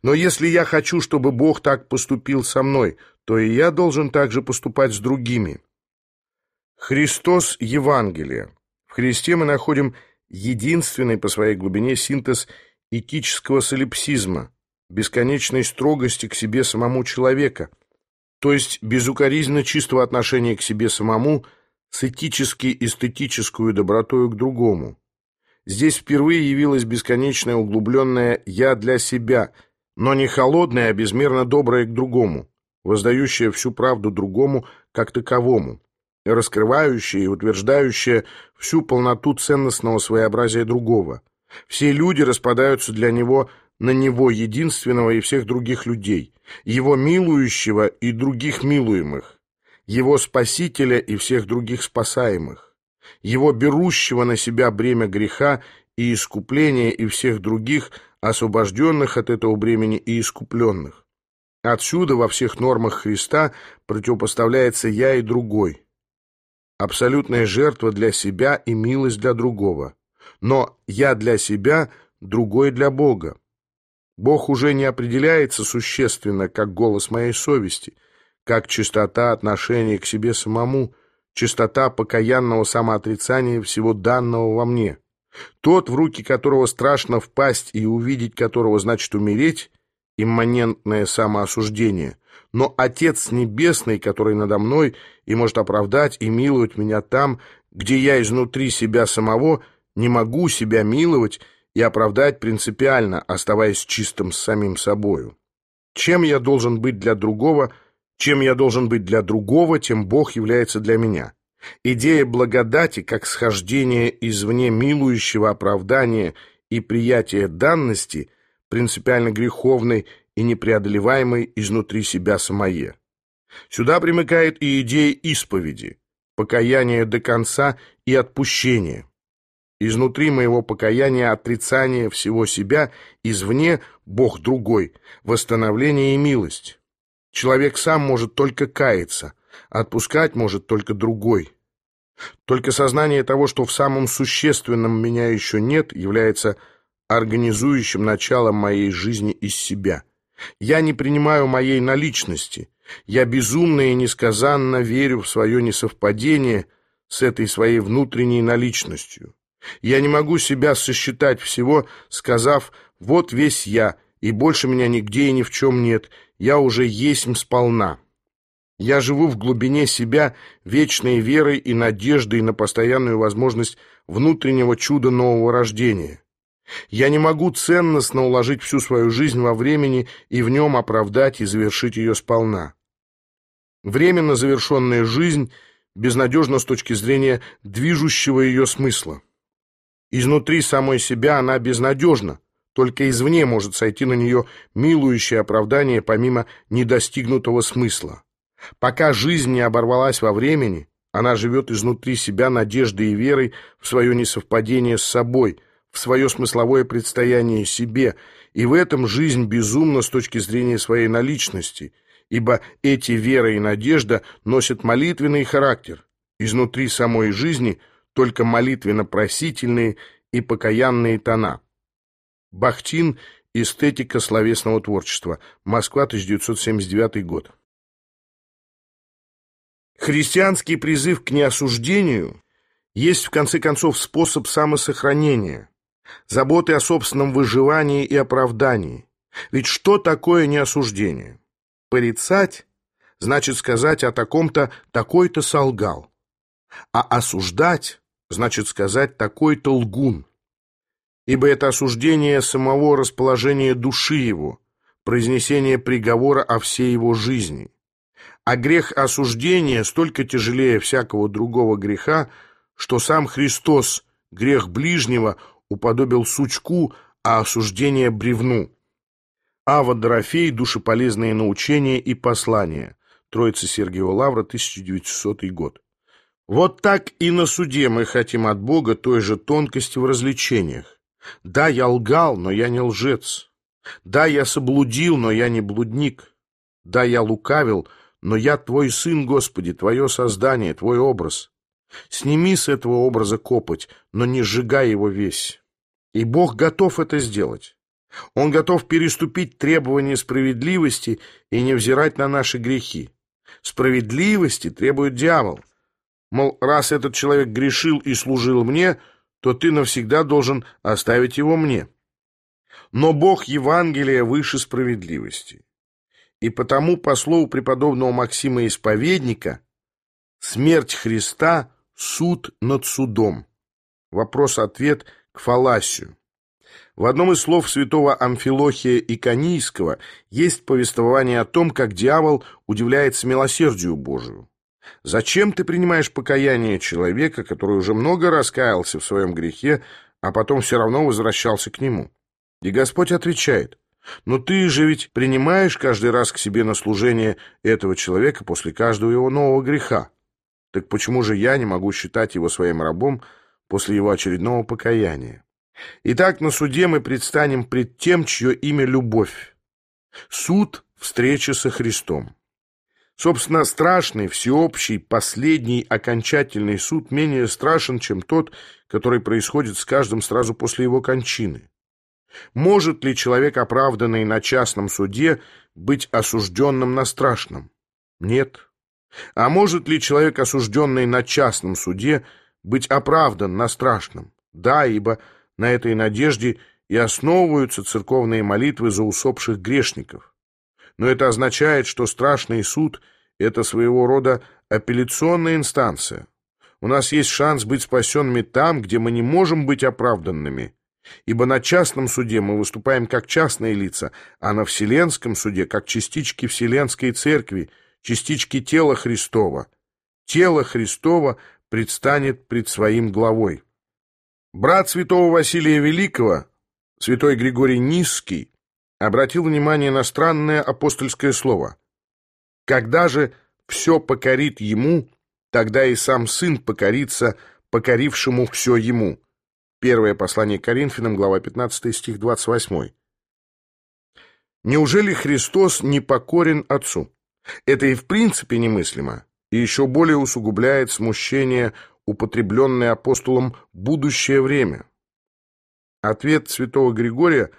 Но если я хочу, чтобы Бог так поступил со мной, то и я должен также поступать с другими. Христос – Евангелие. В Христе мы находим единственный по своей глубине синтез этического солипсизма, бесконечной строгости к себе самому человека, то есть безукоризненно чистого отношения к себе самому с этически-эстетическую добротою к другому. Здесь впервые явилось бесконечное углубленное «я для себя», но не холодное, а безмерно доброе к другому, воздающее всю правду другому как таковому, раскрывающее и утверждающее всю полноту ценностного своеобразия другого. Все люди распадаются для него на него единственного и всех других людей, его милующего и других милуемых, его спасителя и всех других спасаемых его берущего на себя бремя греха и искупления и всех других, освобожденных от этого бремени и искупленных. Отсюда во всех нормах Христа противопоставляется «я» и «другой». Абсолютная жертва для себя и милость для другого. Но «я» для себя, другой для Бога. Бог уже не определяется существенно, как голос моей совести, как чистота отношения к себе самому – чистота покаянного самоотрицания всего данного во мне. Тот, в руки которого страшно впасть и увидеть которого значит умереть, имманентное самоосуждение, но Отец Небесный, который надо мной и может оправдать и миловать меня там, где я изнутри себя самого не могу себя миловать и оправдать принципиально, оставаясь чистым с самим собою. Чем я должен быть для другого – чем я должен быть для другого, тем Бог является для меня. Идея благодати, как схождение извне милующего оправдания и приятия данности, принципиально греховной и непреодолеваемой изнутри себя самое. Сюда примыкает и идея исповеди, покаяния до конца и отпущения. Изнутри моего покаяния отрицание всего себя, извне Бог другой, восстановление и милость. Человек сам может только каяться, отпускать может только другой. Только сознание того, что в самом существенном меня еще нет, является организующим началом моей жизни из себя. Я не принимаю моей наличности. Я безумно и несказанно верю в свое несовпадение с этой своей внутренней наличностью. Я не могу себя сосчитать всего, сказав «вот весь я», и больше меня нигде и ни в чем нет, я уже есть сполна. Я живу в глубине себя вечной верой и надеждой на постоянную возможность внутреннего чуда нового рождения. Я не могу ценностно уложить всю свою жизнь во времени и в нем оправдать и завершить ее сполна. Временно завершенная жизнь безнадежна с точки зрения движущего ее смысла. Изнутри самой себя она безнадежна, только извне может сойти на нее милующее оправдание помимо недостигнутого смысла. Пока жизнь не оборвалась во времени, она живет изнутри себя надеждой и верой в свое несовпадение с собой, в свое смысловое предстояние себе, и в этом жизнь безумна с точки зрения своей наличности, ибо эти вера и надежда носят молитвенный характер, изнутри самой жизни только молитвенно-просительные и покаянные тона. Бахтин. Эстетика словесного творчества. Москва, 1979 год. Христианский призыв к неосуждению есть, в конце концов, способ самосохранения, заботы о собственном выживании и оправдании. Ведь что такое неосуждение? Порицать значит сказать о таком-то такой-то солгал, а осуждать значит сказать такой-то лгун ибо это осуждение самого расположения души его, произнесение приговора о всей его жизни. А грех осуждения столько тяжелее всякого другого греха, что сам Христос, грех ближнего, уподобил сучку, а осуждение бревну. Ава Дорофей, душеполезные научения и послания. Троица Сергиева Лавра, 1900 год. Вот так и на суде мы хотим от Бога той же тонкости в развлечениях. Да, я лгал, но я не лжец. Да, я соблудил, но я не блудник. Да, я лукавил, но я твой сын, Господи, твое создание, твой образ. Сними с этого образа копоть, но не сжигай его весь. И Бог готов это сделать. Он готов переступить требования справедливости и не взирать на наши грехи. Справедливости требует дьявол. Мол, раз этот человек грешил и служил мне, то ты навсегда должен оставить его мне. Но Бог Евангелия выше справедливости. И потому, по слову преподобного Максима Исповедника, смерть Христа – суд над судом. Вопрос-ответ к фаласию. В одном из слов святого Амфилохия Иконийского есть повествование о том, как дьявол удивляется милосердию Божию. Зачем ты принимаешь покаяние человека, который уже много раскаялся в своем грехе, а потом все равно возвращался к нему? И Господь отвечает, но ты же ведь принимаешь каждый раз к себе на служение этого человека после каждого его нового греха. Так почему же я не могу считать его своим рабом после его очередного покаяния? Итак, на суде мы предстанем пред тем, чье имя любовь. Суд – встреча со Христом. Собственно, страшный, всеобщий, последний, окончательный суд менее страшен, чем тот, который происходит с каждым сразу после его кончины. Может ли человек, оправданный на частном суде, быть осужденным на страшном? Нет. А может ли человек, осужденный на частном суде, быть оправдан на страшном? Да, ибо на этой надежде и основываются церковные молитвы за усопших грешников. Но это означает, что страшный суд – это своего рода апелляционная инстанция. У нас есть шанс быть спасенными там, где мы не можем быть оправданными, ибо на частном суде мы выступаем как частные лица, а на вселенском суде как частички Вселенской Церкви, частички тела Христова. Тело Христова предстанет пред своим главой. Брат святого Василия Великого, святой Григорий Низкий, обратил внимание на странное апостольское слово. «Когда же все покорит ему, тогда и сам сын покорится покорившему все ему». Первое послание Коринфянам, глава 15, стих 28. Неужели Христос не покорен Отцу? Это и в принципе немыслимо, и еще более усугубляет смущение употребленное апостолом «будущее время». Ответ святого Григория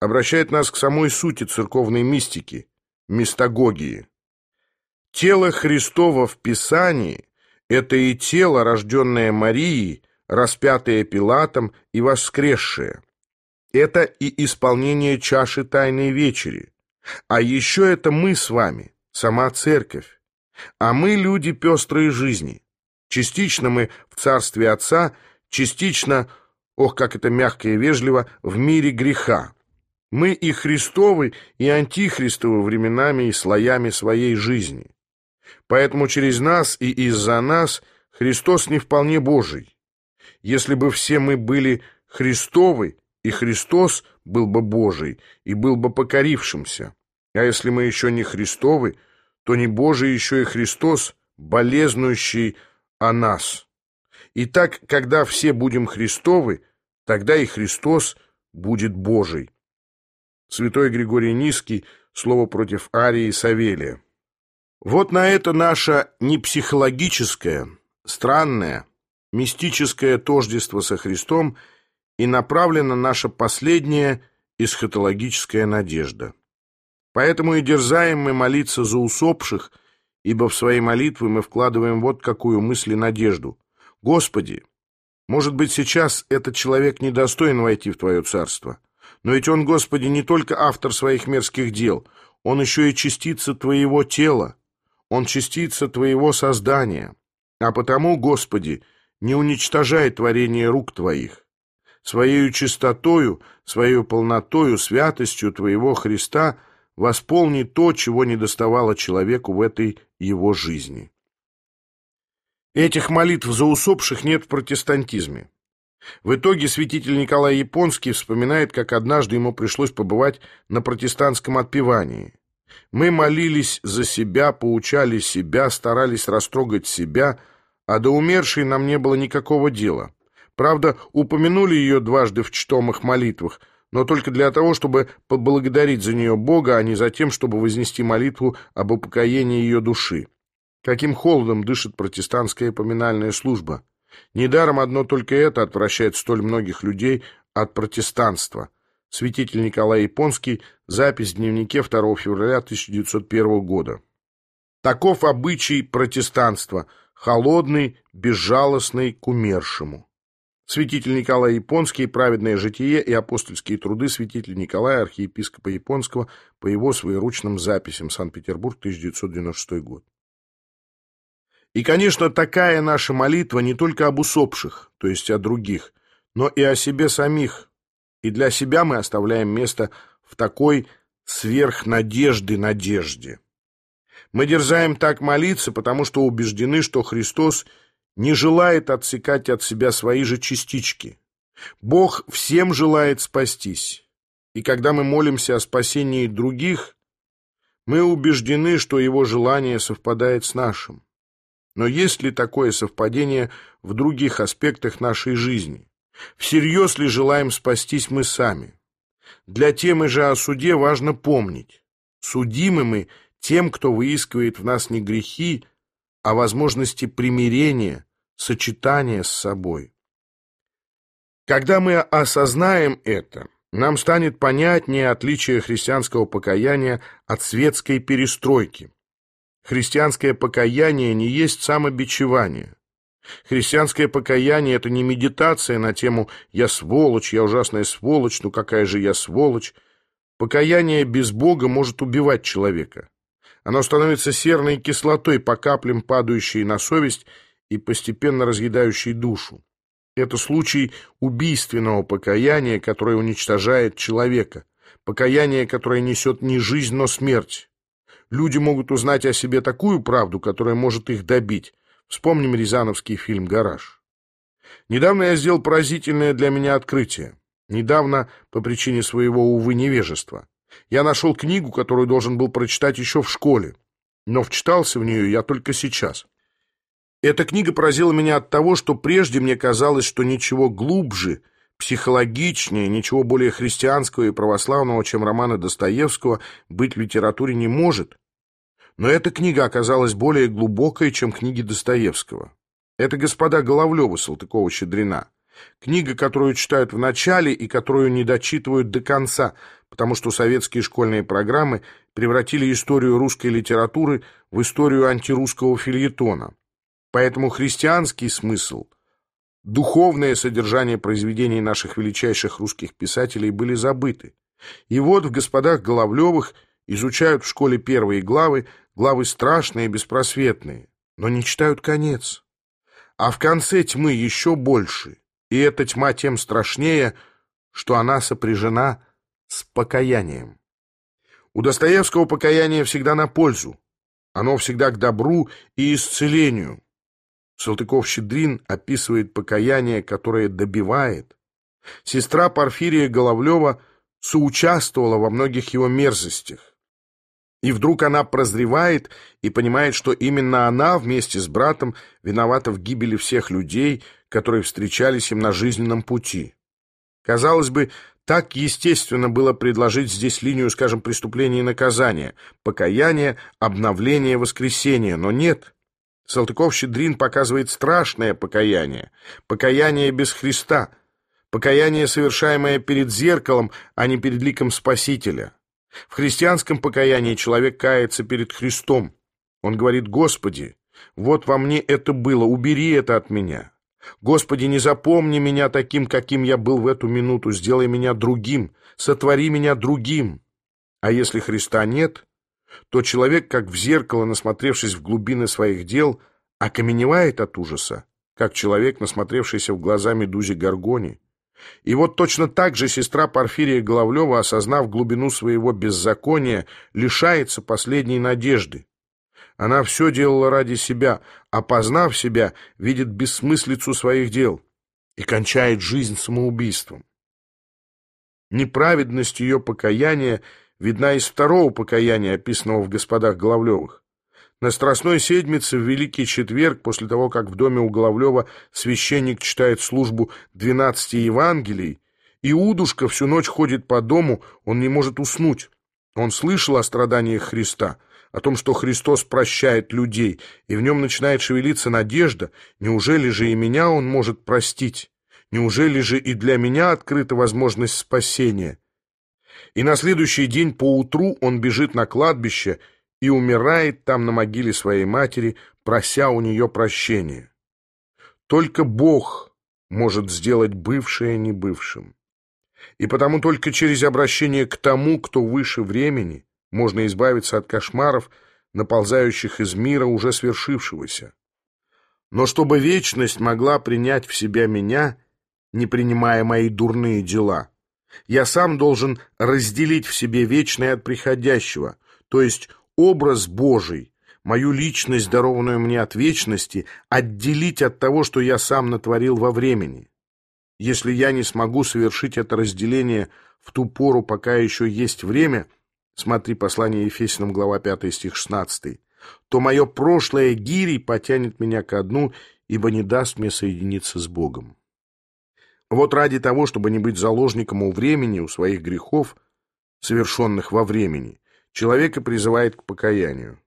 обращает нас к самой сути церковной мистики – мистагогии. Тело Христово в Писании – это и тело, рожденное Марией, распятое Пилатом и воскресшее. Это и исполнение чаши Тайной Вечери. А еще это мы с вами, сама Церковь. А мы люди пестрой жизни – Частично мы в царстве Отца, частично, ох, как это мягко и вежливо, в мире греха. Мы и Христовы, и антихристовы временами и слоями своей жизни. Поэтому через нас и из-за нас Христос не вполне Божий. Если бы все мы были Христовы, и Христос был бы Божий, и был бы покорившимся. А если мы еще не Христовы, то не Божий еще и Христос, болезнующий о нас. Итак, когда все будем Христовы, тогда и Христос будет Божий. Святой Григорий Низкий, слово против Арии и Савелия. Вот на это наше не психологическое, странное, мистическое тождество со Христом и направлена наша последняя эсхатологическая надежда. Поэтому и дерзаем мы молиться за усопших – ибо в свои молитвы мы вкладываем вот какую мысль и надежду. Господи, может быть, сейчас этот человек недостоин войти в Твое царство, но ведь он, Господи, не только автор своих мерзких дел, он еще и частица Твоего тела, он частица Твоего создания. А потому, Господи, не уничтожай творение рук Твоих. Своею чистотою, своей полнотою, святостью Твоего Христа – восполни то, чего не доставало человеку в этой его жизни. Этих молитв за усопших нет в протестантизме. В итоге святитель Николай Японский вспоминает, как однажды ему пришлось побывать на протестантском отпевании. Мы молились за себя, поучали себя, старались растрогать себя, а до умершей нам не было никакого дела. Правда, упомянули ее дважды в чтомых молитвах – но только для того, чтобы поблагодарить за нее Бога, а не за тем, чтобы вознести молитву об упокоении ее души. Каким холодом дышит протестантская поминальная служба. Недаром одно только это отвращает столь многих людей от протестанства. Святитель Николай Японский. Запись в дневнике 2 февраля 1901 года. Таков обычай протестанства, холодный, безжалостный к умершему. Святитель Николай Японский, праведное житие и апостольские труды святителя Николая, архиепископа Японского, по его своеручным записям, Санкт-Петербург, 1996 год. И, конечно, такая наша молитва не только об усопших, то есть о других, но и о себе самих. И для себя мы оставляем место в такой сверхнадежды надежде. Мы дерзаем так молиться, потому что убеждены, что Христос не желает отсекать от себя свои же частички. Бог всем желает спастись. И когда мы молимся о спасении других, мы убеждены, что его желание совпадает с нашим. Но есть ли такое совпадение в других аспектах нашей жизни? Всерьез ли желаем спастись мы сами? Для темы же о суде важно помнить. Судимы мы тем, кто выискивает в нас не грехи, а возможности примирения, сочетания с собой. Когда мы осознаем это, нам станет понятнее отличие христианского покаяния от светской перестройки. Христианское покаяние не есть самобичевание. Христианское покаяние – это не медитация на тему «я сволочь, я ужасная сволочь, ну какая же я сволочь». Покаяние без Бога может убивать человека. Оно становится серной кислотой по каплям, падающей на совесть и постепенно разъедающей душу. Это случай убийственного покаяния, которое уничтожает человека. Покаяние, которое несет не жизнь, но смерть люди могут узнать о себе такую правду, которая может их добить. Вспомним рязановский фильм «Гараж». Недавно я сделал поразительное для меня открытие. Недавно, по причине своего, увы, невежества. Я нашел книгу, которую должен был прочитать еще в школе, но вчитался в нее я только сейчас. Эта книга поразила меня от того, что прежде мне казалось, что ничего глубже, психологичнее, ничего более христианского и православного, чем романы Достоевского, быть в литературе не может. Но эта книга оказалась более глубокой, чем книги Достоевского. Это господа Головлева, Салтыкова, Щедрина. Книга, которую читают в начале и которую не дочитывают до конца, потому что советские школьные программы превратили историю русской литературы в историю антирусского фильетона. Поэтому христианский смысл, духовное содержание произведений наших величайших русских писателей были забыты. И вот в господах Головлевых изучают в школе первые главы, Главы страшные и беспросветные, но не читают конец. А в конце тьмы еще больше, и эта тьма тем страшнее, что она сопряжена с покаянием. У Достоевского покаяние всегда на пользу. Оно всегда к добру и исцелению. Салтыков-Щедрин описывает покаяние, которое добивает. Сестра Порфирия Головлева соучаствовала во многих его мерзостях. И вдруг она прозревает и понимает, что именно она вместе с братом виновата в гибели всех людей, которые встречались им на жизненном пути. Казалось бы, так естественно было предложить здесь линию, скажем, преступления и наказания, покаяние, обновление, воскресение, но нет. Салтыков-Щедрин показывает страшное покаяние, покаяние без Христа, покаяние, совершаемое перед зеркалом, а не перед ликом Спасителя. В христианском покаянии человек кается перед Христом. Он говорит, «Господи, вот во мне это было, убери это от меня. Господи, не запомни меня таким, каким я был в эту минуту, сделай меня другим, сотвори меня другим». А если Христа нет, то человек, как в зеркало, насмотревшись в глубины своих дел, окаменевает от ужаса, как человек, насмотревшийся в глаза медузе Горгони. И вот точно так же сестра Порфирия Головлева, осознав глубину своего беззакония, лишается последней надежды. Она все делала ради себя, а познав себя, видит бессмыслицу своих дел и кончает жизнь самоубийством. Неправедность ее покаяния видна из второго покаяния, описанного в «Господах Головлевых». На Страстной Седмице в Великий Четверг, после того, как в доме у Головлева священник читает службу двенадцати Евангелий, Иудушка всю ночь ходит по дому, он не может уснуть. Он слышал о страданиях Христа, о том, что Христос прощает людей, и в нем начинает шевелиться надежда, неужели же и меня он может простить? Неужели же и для меня открыта возможность спасения? И на следующий день поутру он бежит на кладбище и умирает там на могиле своей матери, прося у нее прощения. Только Бог может сделать бывшее небывшим. И потому только через обращение к тому, кто выше времени, можно избавиться от кошмаров, наползающих из мира уже свершившегося. Но чтобы вечность могла принять в себя меня, не принимая мои дурные дела, я сам должен разделить в себе вечное от приходящего, то есть образ Божий, мою личность, дарованную мне от вечности, отделить от того, что я сам натворил во времени. Если я не смогу совершить это разделение в ту пору, пока еще есть время, смотри послание Ефесиным, глава 5, стих 16, то мое прошлое гири потянет меня ко дну, ибо не даст мне соединиться с Богом. Вот ради того, чтобы не быть заложником у времени, у своих грехов, совершенных во времени, человека призывает к покаянию.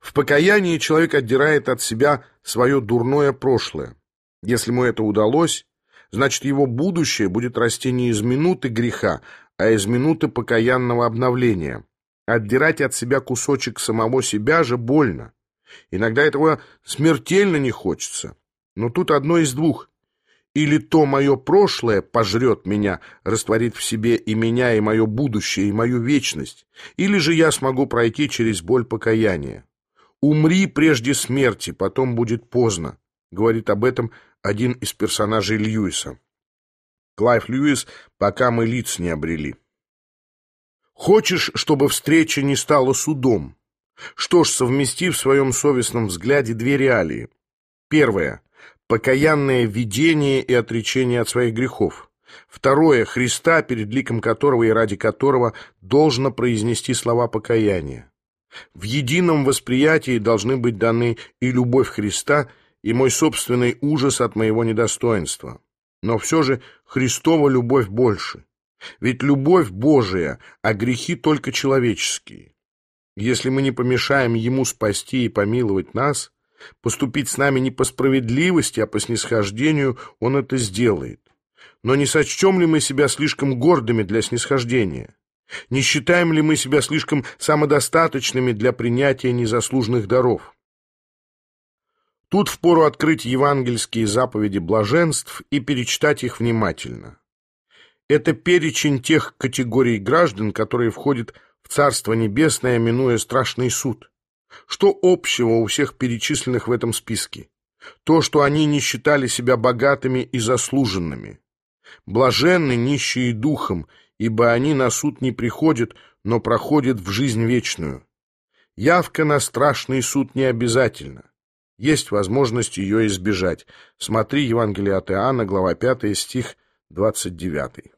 В покаянии человек отдирает от себя свое дурное прошлое. Если ему это удалось, значит его будущее будет расти не из минуты греха, а из минуты покаянного обновления. Отдирать от себя кусочек самого себя же больно. Иногда этого смертельно не хочется. Но тут одно из двух. Или то мое прошлое пожрет меня, растворит в себе и меня, и мое будущее, и мою вечность, или же я смогу пройти через боль покаяния. «Умри прежде смерти, потом будет поздно», — говорит об этом один из персонажей Льюиса. Клайв Льюис «Пока мы лиц не обрели». Хочешь, чтобы встреча не стала судом? Что ж, совмести в своем совестном взгляде две реалии. Первое покаянное видение и отречение от своих грехов. Второе – Христа, перед ликом которого и ради которого должно произнести слова покаяния. В едином восприятии должны быть даны и любовь Христа, и мой собственный ужас от моего недостоинства. Но все же Христова любовь больше. Ведь любовь Божия, а грехи только человеческие. Если мы не помешаем Ему спасти и помиловать нас – Поступить с нами не по справедливости, а по снисхождению он это сделает. Но не сочтем ли мы себя слишком гордыми для снисхождения? Не считаем ли мы себя слишком самодостаточными для принятия незаслуженных даров? Тут впору открыть евангельские заповеди блаженств и перечитать их внимательно. Это перечень тех категорий граждан, которые входят в Царство Небесное, минуя страшный суд. Что общего у всех перечисленных в этом списке? То, что они не считали себя богатыми и заслуженными. Блаженны нищие духом, ибо они на суд не приходят, но проходят в жизнь вечную. Явка на страшный суд не обязательно. Есть возможность ее избежать. Смотри Евангелие от Иоанна, глава 5, стих 29.